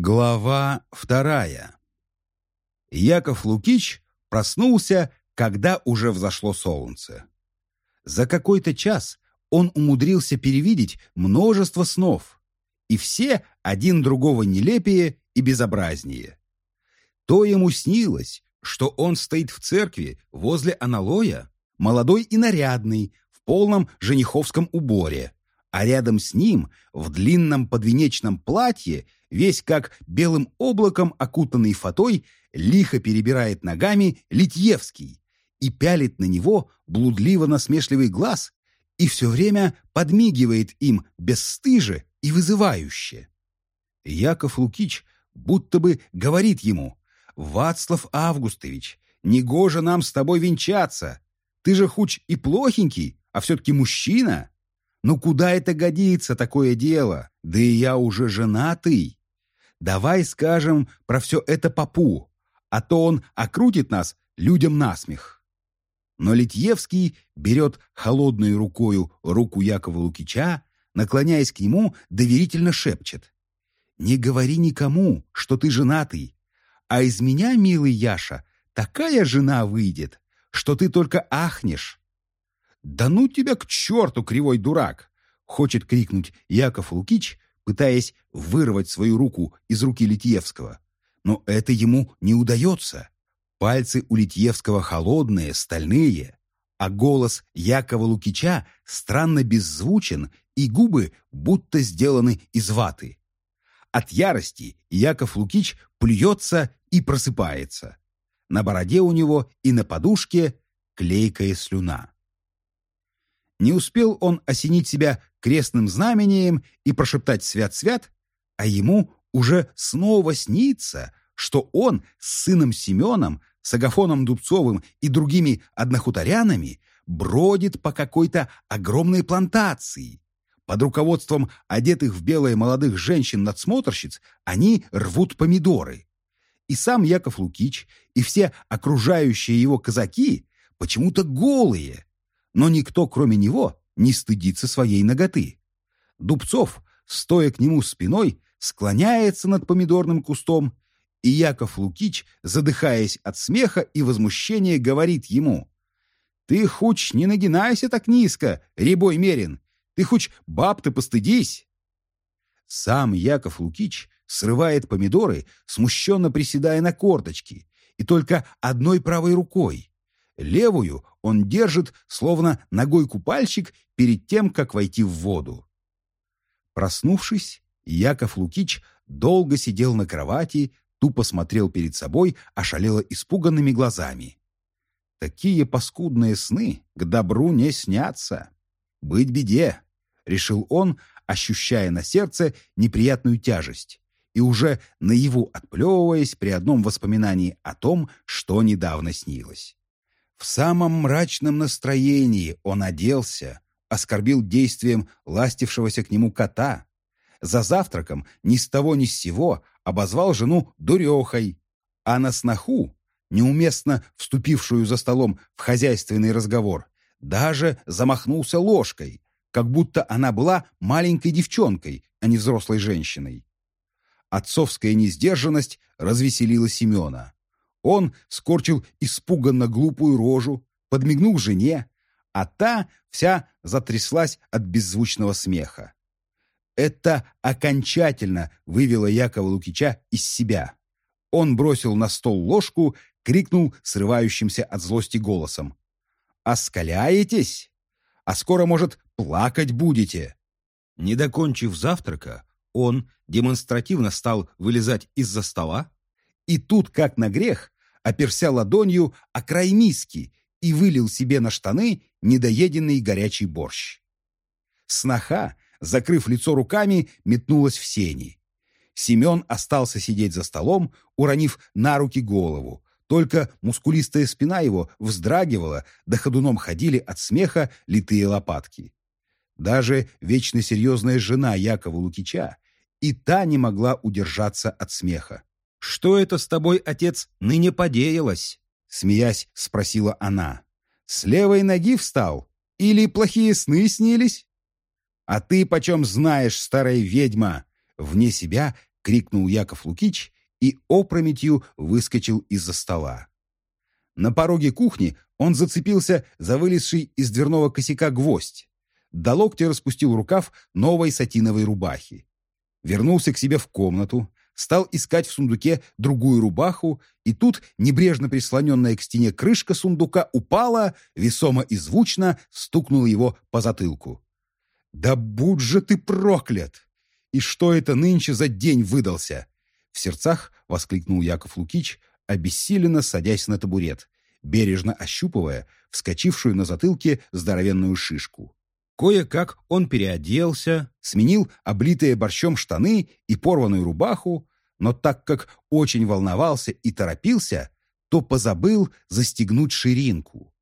Глава вторая. Яков Лукич проснулся, когда уже взошло солнце. За какой-то час он умудрился перевидеть множество снов, и все один другого нелепее и безобразнее. То ему снилось, что он стоит в церкви возле аналоя, молодой и нарядный, в полном жениховском уборе, а рядом с ним, в длинном подвенечном платье, весь как белым облаком окутанный фатой, лихо перебирает ногами Литьевский и пялит на него блудливо-насмешливый глаз и все время подмигивает им бесстыже и вызывающе. Яков Лукич будто бы говорит ему, «Вацлав Августович, негоже нам с тобой венчаться. Ты же хуч и плохенький, а все-таки мужчина. Ну куда это годится, такое дело? Да и я уже женатый. Давай скажем про все это попу, а то он окрутит нас людям насмех. Но Литьевский берет холодной рукою руку Якова Лукича, наклоняясь к нему, доверительно шепчет. «Не говори никому, что ты женатый, а из меня, милый Яша, такая жена выйдет, что ты только ахнешь». «Да ну тебя к черту, кривой дурак!» — хочет крикнуть Яков Лукич, пытаясь вырвать свою руку из руки Литьевского. Но это ему не удается. Пальцы у Литьевского холодные, стальные, а голос Якова Лукича странно беззвучен, и губы будто сделаны из ваты. От ярости Яков Лукич плюется и просыпается. На бороде у него и на подушке клейкая слюна. Не успел он осенить себя крестным знамением и прошептать «свят-свят», а ему уже снова снится, что он с сыном Семеном, с Агафоном Дубцовым и другими однохуторянами бродит по какой-то огромной плантации. Под руководством одетых в белое молодых женщин-надсмотрщиц они рвут помидоры. И сам Яков Лукич, и все окружающие его казаки почему-то голые – но никто, кроме него, не стыдится своей ноготы. Дубцов, стоя к нему спиной, склоняется над помидорным кустом, и Яков Лукич, задыхаясь от смеха и возмущения, говорит ему, «Ты, хуч, не нагинайся так низко, рябой мерин, ты, хуч, баб-то постыдись!» Сам Яков Лукич срывает помидоры, смущенно приседая на корточки, и только одной правой рукой. Левую он держит, словно ногой купальщик, перед тем, как войти в воду. Проснувшись, Яков Лукич долго сидел на кровати, тупо смотрел перед собой, ошалело испуганными глазами. Такие паскудные сны к добру не снятся. Быть беде, решил он, ощущая на сердце неприятную тяжесть и уже наяву отплевываясь при одном воспоминании о том, что недавно снилось. В самом мрачном настроении он оделся, оскорбил действием ластившегося к нему кота. За завтраком ни с того ни с сего обозвал жену дурехой, а на сноху, неуместно вступившую за столом в хозяйственный разговор, даже замахнулся ложкой, как будто она была маленькой девчонкой, а не взрослой женщиной. Отцовская несдержанность развеселила Семена. Он скорчил испуганно глупую рожу, подмигнул жене, а та вся затряслась от беззвучного смеха. Это окончательно вывело Якова Лукича из себя. Он бросил на стол ложку, крикнул срывающимся от злости голосом. «Оскаляетесь? А скоро, может, плакать будете?» Не докончив завтрака, он демонстративно стал вылезать из-за стола, и тут, как на грех, оперся ладонью о край миски и вылил себе на штаны недоеденный горячий борщ. Сноха, закрыв лицо руками, метнулась в сени. Семен остался сидеть за столом, уронив на руки голову. Только мускулистая спина его вздрагивала, да ходуном ходили от смеха литые лопатки. Даже вечно серьезная жена Якова Лукича и та не могла удержаться от смеха. «Что это с тобой, отец, ныне подеялось?» Смеясь, спросила она. «С левой ноги встал? Или плохие сны снились?» «А ты почем знаешь, старая ведьма?» Вне себя крикнул Яков Лукич и опрометью выскочил из-за стола. На пороге кухни он зацепился за вылезший из дверного косяка гвоздь. До локтя распустил рукав новой сатиновой рубахи. Вернулся к себе в комнату, стал искать в сундуке другую рубаху, и тут небрежно прислоненная к стене крышка сундука упала, весомо и звучно стукнула его по затылку. «Да будь же ты проклят! И что это нынче за день выдался?» В сердцах воскликнул Яков Лукич, обессиленно садясь на табурет, бережно ощупывая вскочившую на затылке здоровенную шишку. Кое-как он переоделся, сменил облитые борщом штаны и порванную рубаху, но так как очень волновался и торопился, то позабыл застегнуть ширинку.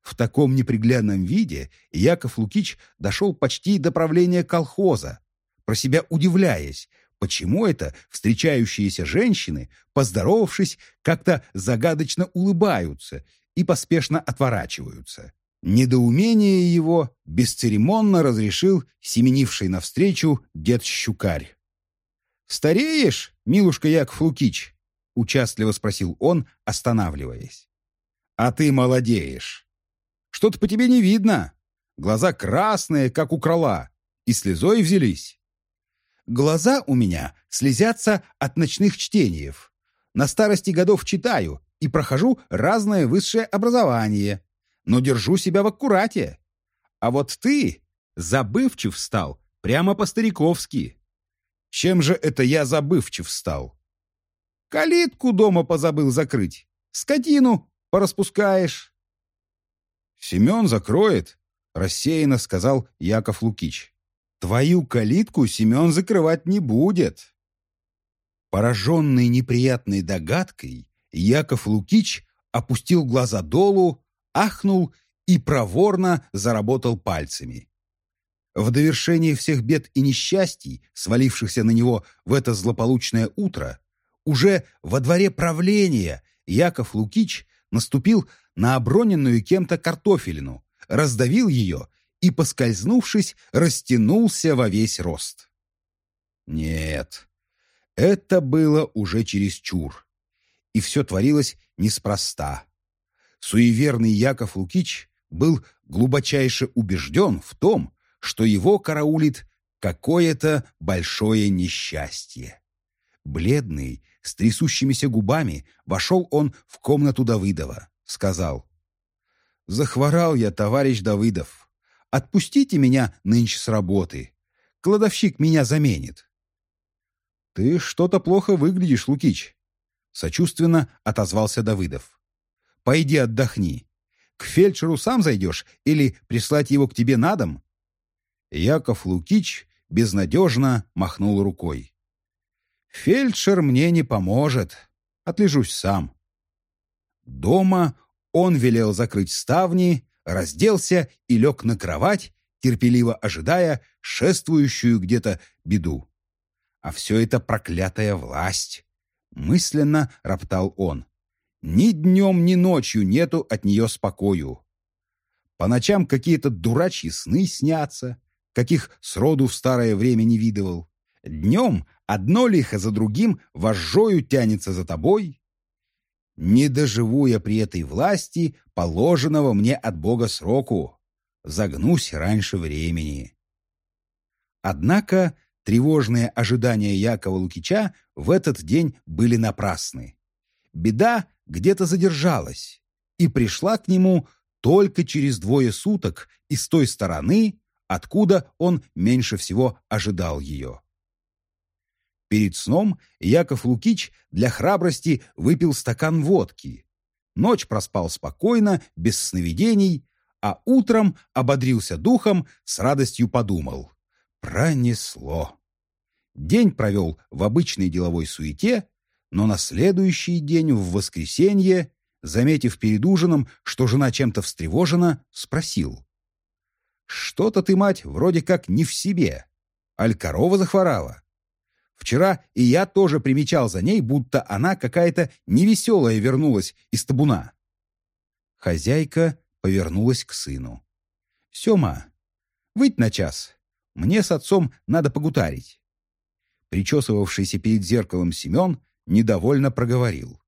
В таком неприглядном виде Яков Лукич дошел почти до правления колхоза, про себя удивляясь, почему это встречающиеся женщины, поздоровавшись, как-то загадочно улыбаются и поспешно отворачиваются. Недоумение его бесцеремонно разрешил семенивший навстречу дед Щукарь. «Стареешь, милушка Яков Лукич?» — участливо спросил он, останавливаясь. «А ты молодеешь. Что-то по тебе не видно. Глаза красные, как у крыла, и слезой взялись». «Глаза у меня слезятся от ночных чтениев. На старости годов читаю и прохожу разное высшее образование, но держу себя в аккурате. А вот ты забывчив стал, прямо по-стариковски. Чем же это я забывчив стал? Калитку дома позабыл закрыть. Скотину пораспускаешь. Семен закроет, рассеянно сказал Яков Лукич. Твою калитку Семен закрывать не будет. Пораженный неприятной догадкой, Яков Лукич опустил глаза долу, ахнул и проворно заработал пальцами. В довершение всех бед и несчастий, свалившихся на него в это злополучное утро, уже во дворе правления Яков Лукич наступил на оброненную кем-то картофелину, раздавил ее и, поскользнувшись, растянулся во весь рост. Нет, это было уже чересчур. И все творилось неспроста. Суеверный Яков Лукич был глубочайше убежден в том, что его караулит какое-то большое несчастье. Бледный, с трясущимися губами, вошел он в комнату Давыдова. Сказал, «Захворал я, товарищ Давыдов. Отпустите меня нынче с работы. Кладовщик меня заменит». «Ты что-то плохо выглядишь, Лукич», — сочувственно отозвался Давыдов. «Пойди отдохни. К фельдшеру сам зайдешь или прислать его к тебе на дом?» Яков Лукич безнадежно махнул рукой. «Фельдшер мне не поможет. Отлежусь сам». Дома он велел закрыть ставни, разделся и лег на кровать, терпеливо ожидая шествующую где-то беду. А все это проклятая власть. Мысленно роптал он. Ни днем, ни ночью нету от нее спокою. По ночам какие-то дурачьи сны снятся, каких сроду в старое время не видывал. Днем одно лихо за другим вожжою тянется за тобой. Не доживу я при этой власти положенного мне от Бога сроку. Загнусь раньше времени. Однако тревожные ожидания Якова Лукича в этот день были напрасны. Беда где-то задержалась и пришла к нему только через двое суток из той стороны, откуда он меньше всего ожидал ее. Перед сном Яков Лукич для храбрости выпил стакан водки. Ночь проспал спокойно, без сновидений, а утром ободрился духом, с радостью подумал. Пронесло. День провел в обычной деловой суете, но на следующий день, в воскресенье, заметив перед ужином, что жена чем-то встревожена, спросил. Что-то ты, мать, вроде как не в себе. Аль корова захворала. Вчера и я тоже примечал за ней, будто она какая-то невеселая вернулась из табуна. Хозяйка повернулась к сыну. «Сема, выйдь на час. Мне с отцом надо погутарить». Причесывавшийся перед зеркалом Семен недовольно проговорил.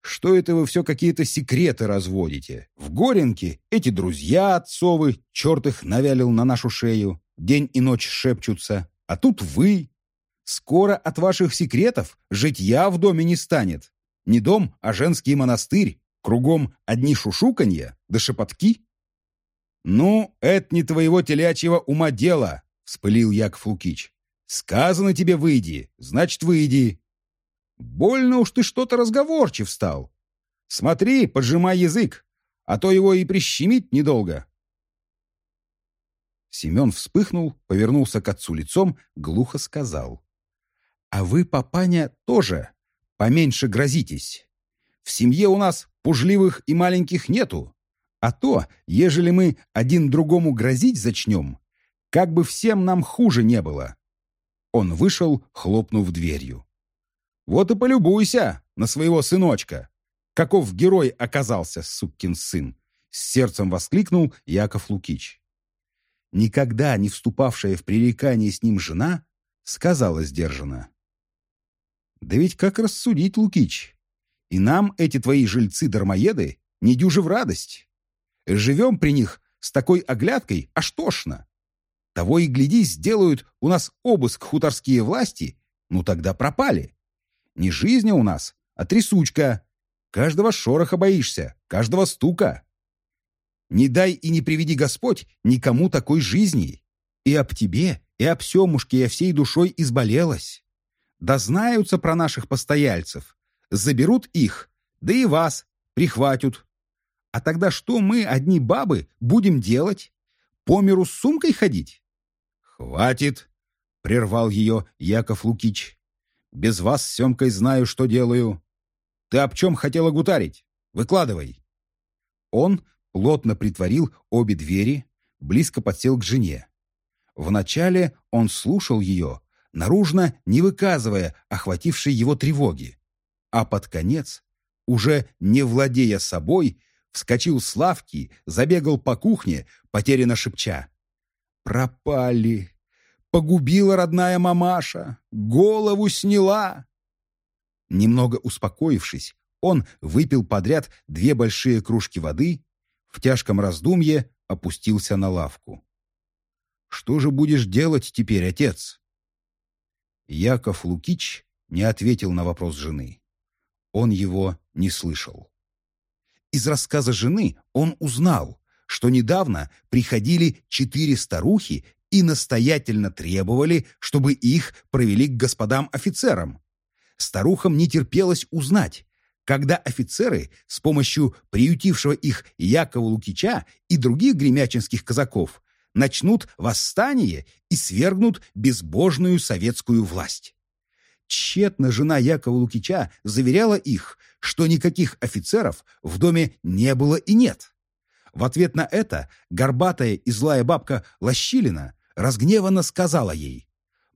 «Что это вы все какие-то секреты разводите? В Горенке эти друзья отцовы, черт их навялил на нашу шею, день и ночь шепчутся, а тут вы. Скоро от ваших секретов житья в доме не станет. Не дом, а женский монастырь, кругом одни шушуканья да шепотки». «Ну, это не твоего телячьего ума дело», — вспылил Яков Лукич. «Сказано тебе выйди, значит, выйди. Больно уж ты что-то разговорчив стал. Смотри, поджимай язык, а то его и прищемить недолго». Семен вспыхнул, повернулся к отцу лицом, глухо сказал. «А вы, папаня, тоже поменьше грозитесь. В семье у нас пужливых и маленьких нету. А то, ежели мы один другому грозить зачнем, как бы всем нам хуже не было». Он вышел, хлопнув дверью. Вот и полюбуйся на своего сыночка. Каков герой оказался, сукин сын!» С сердцем воскликнул Яков Лукич. Никогда не вступавшая в пререкание с ним жена сказала сдержанно. «Да ведь как рассудить, Лукич? И нам эти твои жильцы-дармоеды не дюжи в радость. Живем при них с такой оглядкой, аж тошно. Того и гляди, сделают у нас обыск хуторские власти, ну тогда пропали. Не жизнь у нас, а трясучка. Каждого шороха боишься, каждого стука. Не дай и не приведи Господь никому такой жизни. И об тебе, и об Семушке я всей душой изболелась. Да знаются про наших постояльцев. Заберут их, да и вас прихватят. А тогда что мы, одни бабы, будем делать? По миру с сумкой ходить? «Хватит!» — прервал ее Яков Лукич. Без вас с Семкой знаю, что делаю. Ты об чем хотела гутарить? Выкладывай. Он плотно притворил обе двери, близко подсел к жене. Вначале он слушал ее, наружно не выказывая охватившей его тревоги. А под конец, уже не владея собой, вскочил с лавки, забегал по кухне, потерянно шепча. «Пропали! Погубила родная мамаша, голову сняла. Немного успокоившись, он выпил подряд две большие кружки воды, в тяжком раздумье опустился на лавку. «Что же будешь делать теперь, отец?» Яков Лукич не ответил на вопрос жены. Он его не слышал. Из рассказа жены он узнал, что недавно приходили четыре старухи и настоятельно требовали, чтобы их провели к господам офицерам. Старухам не терпелось узнать, когда офицеры с помощью приютившего их Якова Лукича и других гремячинских казаков начнут восстание и свергнут безбожную советскую власть. Тщетно жена Якова Лукича заверяла их, что никаких офицеров в доме не было и нет. В ответ на это горбатая и злая бабка Лощилина разгневанно сказала ей,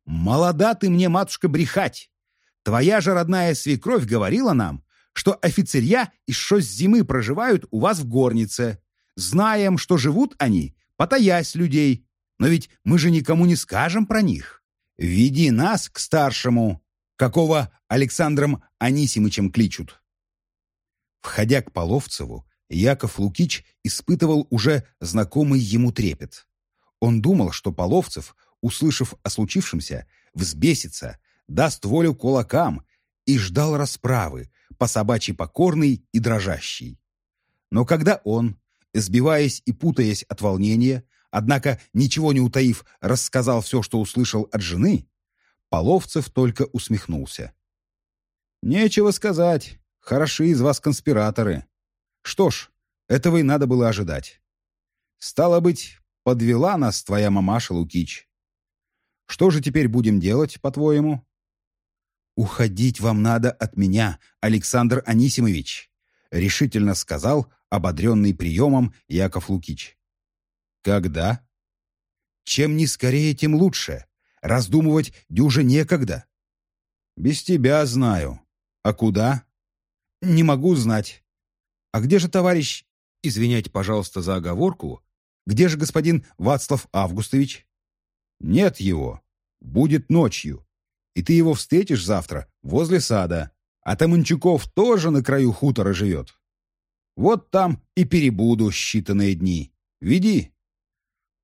«Молода ты мне, матушка, брехать! Твоя же родная свекровь говорила нам, что офицерья и с зимы проживают у вас в горнице. Знаем, что живут они, потаясь людей, но ведь мы же никому не скажем про них. Веди нас к старшему, какого Александром Анисимычем кличут». Входя к Половцеву, Яков Лукич испытывал уже знакомый ему трепет. Он думал, что Половцев, услышав о случившемся, взбесится, даст волю кулакам и ждал расправы, по собачьи покорный и дрожащий. Но когда он, сбиваясь и путаясь от волнения, однако ничего не утаив, рассказал все, что услышал от жены, Половцев только усмехнулся. «Нечего сказать. Хороши из вас конспираторы. Что ж, этого и надо было ожидать. Стало быть, Подвела нас твоя мамаша Лукич. Что же теперь будем делать, по-твоему? «Уходить вам надо от меня, Александр Анисимович», решительно сказал ободренный приемом Яков Лукич. «Когда?» «Чем не скорее, тем лучше. Раздумывать дюже некогда». «Без тебя знаю. А куда?» «Не могу знать. А где же товарищ...» «Извиняйте, пожалуйста, за оговорку, где же господин Вацлав Августович? Нет его. Будет ночью. и ты его встретишь завтра возле сада. А Таманчуков тоже на краю хутора живет. Вот там и перебуду считанные дни. Веди».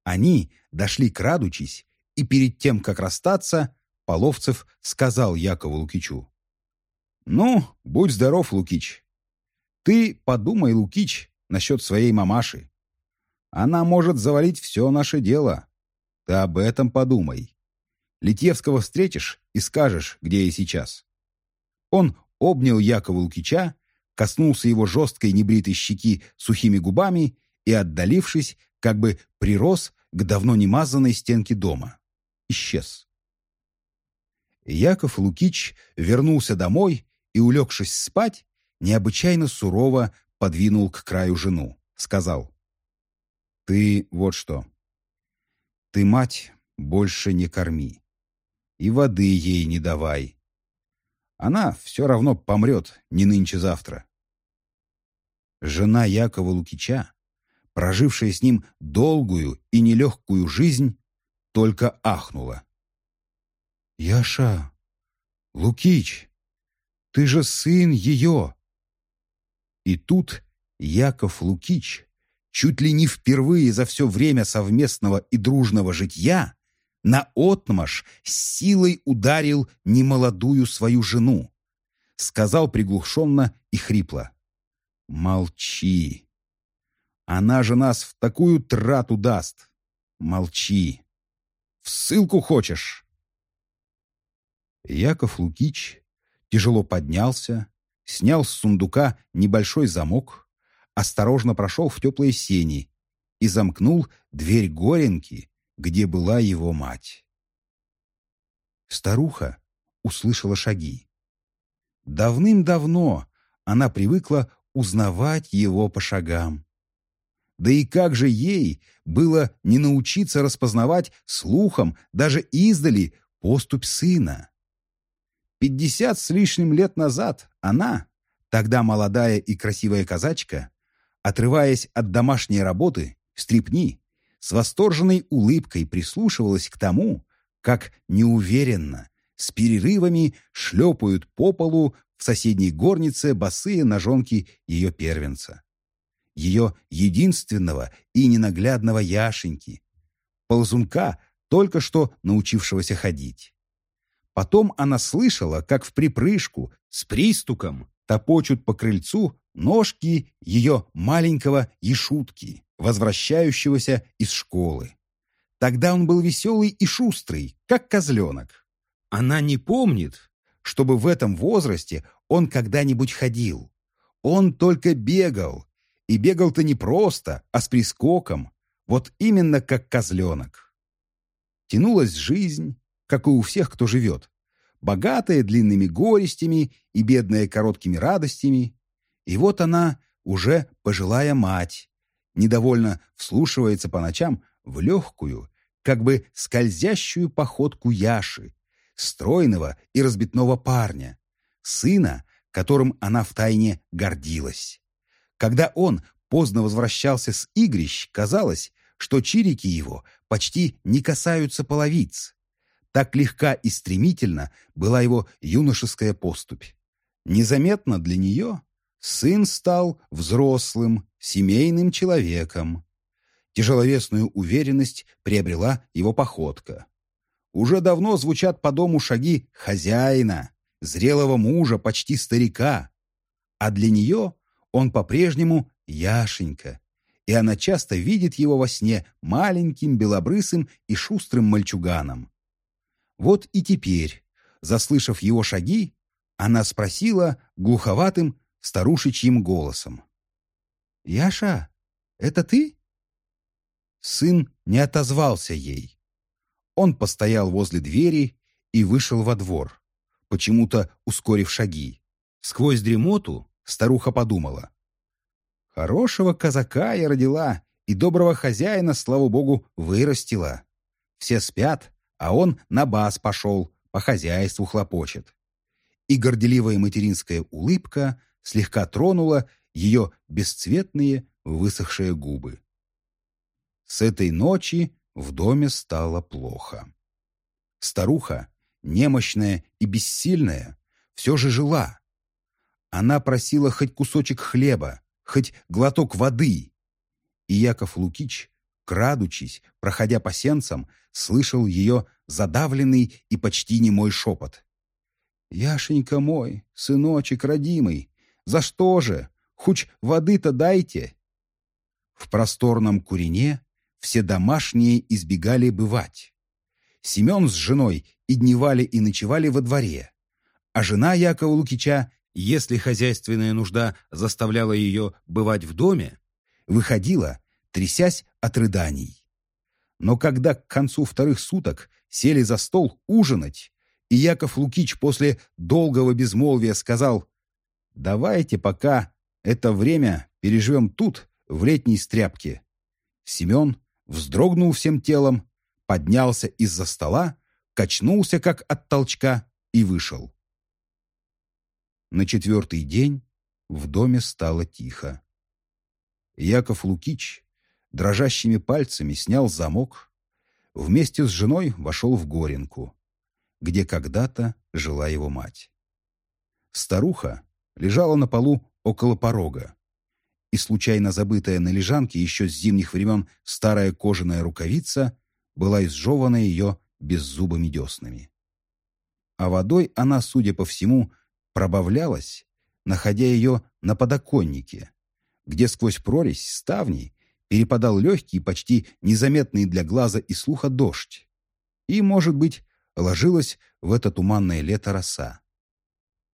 Они дошли крадучись, и перед тем, как расстаться, Половцев сказал Якову Лукичу. «Ну, будь здоров, Лукич. Ты подумай, Лукич, насчет своей мамаши. Она может завалить все наше дело. Ты об этом подумай. Литьевского встретишь и скажешь, где я сейчас». Он обнял Якова Лукича, коснулся его жесткой небритой щеки сухими губами и, отдалившись, как бы прирос к давно немазанной стенке дома. Исчез. Яков Лукич вернулся домой и, улегшись спать, необычайно сурово подвинул к краю жену. Сказал, «Ты вот что. Ты, мать, больше не корми. И воды ей не давай. Она все равно помрет не нынче-завтра». Жена Якова Лукича, прожившая с ним долгую и нелегкую жизнь, только ахнула. «Яша! Лукич! Ты же сын ее!» И тут Яков Лукич, чуть ли не впервые за все время совместного и дружного житья, наотмашь с силой ударил немолодую свою жену. Сказал приглушенно и хрипло. «Молчи! Она же нас в такую трату даст! Молчи! В ссылку хочешь?» Яков Лукич тяжело поднялся, снял с сундука небольшой замок, осторожно прошел в теплые сени и замкнул дверь Горенки, где была его мать. Старуха услышала шаги. Давным-давно она привыкла узнавать его по шагам. Да и как же ей было не научиться распознавать слухом даже издали поступь сына? Пятьдесят с лишним лет назад она, тогда молодая и красивая казачка, отрываясь от домашней работы, стрипни, с восторженной улыбкой прислушивалась к тому, как неуверенно, с перерывами шлепают по полу в соседней горнице босые ножонки ее первенца. Ее единственного и ненаглядного Яшеньки, ползунка, только что научившегося ходить. Потом она слышала, как в припрыжку, с пристуком, топочут по крыльцу ножки ее маленького Ешутки, возвращающегося из школы. Тогда он был веселый и шустрый, как козленок. Она не помнит, чтобы в этом возрасте он когда-нибудь ходил. Он только бегал. И бегал-то не просто, а с прискоком. Вот именно как козленок. Тянулась жизнь, как и у всех, кто живет. Богатая длинными горестями и бедная короткими радостями. И вот она, уже пожилая мать, недовольно вслушивается по ночам в легкую, как бы скользящую походку Яши, стройного и разбитного парня, сына, которым она втайне гордилась. Когда он поздно возвращался с игрищ, казалось, что чирики его почти не касаются половиц. Так легка и стремительно была его юношеская поступь. Незаметно для нее сын стал взрослым, семейным человеком. Тяжеловесную уверенность приобрела его походка. Уже давно звучат по дому шаги хозяина, зрелого мужа, почти старика. А для нее он по-прежнему Яшенька, и она часто видит его во сне маленьким, белобрысым и шустрым мальчуганом. Вот и теперь, заслышав его шаги, она спросила глуховатым, старушечьим голосом. «Яша, это ты?» Сын не отозвался ей. Он постоял возле двери и вышел во двор, почему-то ускорив шаги. Сквозь дремоту старуха подумала. «Хорошего казака я родила, и доброго хозяина, слава богу, вырастила. Все спят, а он на бас пошел, по хозяйству хлопочет. И горделивая материнская улыбка слегка тронула ее бесцветные высохшие губы. С этой ночи в доме стало плохо. Старуха, немощная и бессильная, все же жила. Она просила хоть кусочек хлеба, хоть глоток воды. И Яков Лукич, крадучись, проходя по сенцам, слышал ее задавленный и почти немой шепот. «Яшенька мой, сыночек родимый, за что же? Хоть воды-то дайте!» В просторном курине все домашние избегали бывать. Семен с женой и дневали и ночевали во дворе, а жена Якова Лукича, если хозяйственная нужда заставляла ее бывать в доме, выходила, трясясь от рыданий. Но когда к концу вторых суток сели за стол ужинать, и Яков Лукич после долгого безмолвия сказал «Давайте пока это время переживем тут, в летней стряпке». Семен вздрогнул всем телом, поднялся из-за стола, качнулся как от толчка и вышел. На четвертый день в доме стало тихо. Яков Лукич дрожащими пальцами снял замок, вместе с женой вошел в Горенку, где когда-то жила его мать. Старуха лежала на полу около порога, и случайно забытая на лежанке еще с зимних времен старая кожаная рукавица была изжевана ее беззубыми деснами. А водой она, судя по всему, пробавлялась, находя ее на подоконнике, где сквозь прорезь ставней перепадал легкий, почти незаметный для глаза и слуха дождь. И, может быть, ложилась в это туманное лето роса.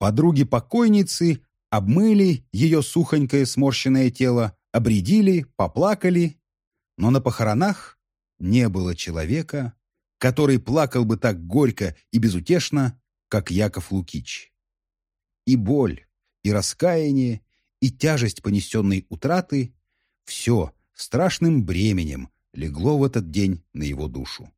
Подруги покойницы обмыли ее сухонькое сморщенное тело, обредили, поплакали, но на похоронах не было человека, который плакал бы так горько и безутешно, как Яков Лукич. И боль, и раскаяние, и тяжесть понесенной утраты — все страшным бременем легло в этот день на его душу.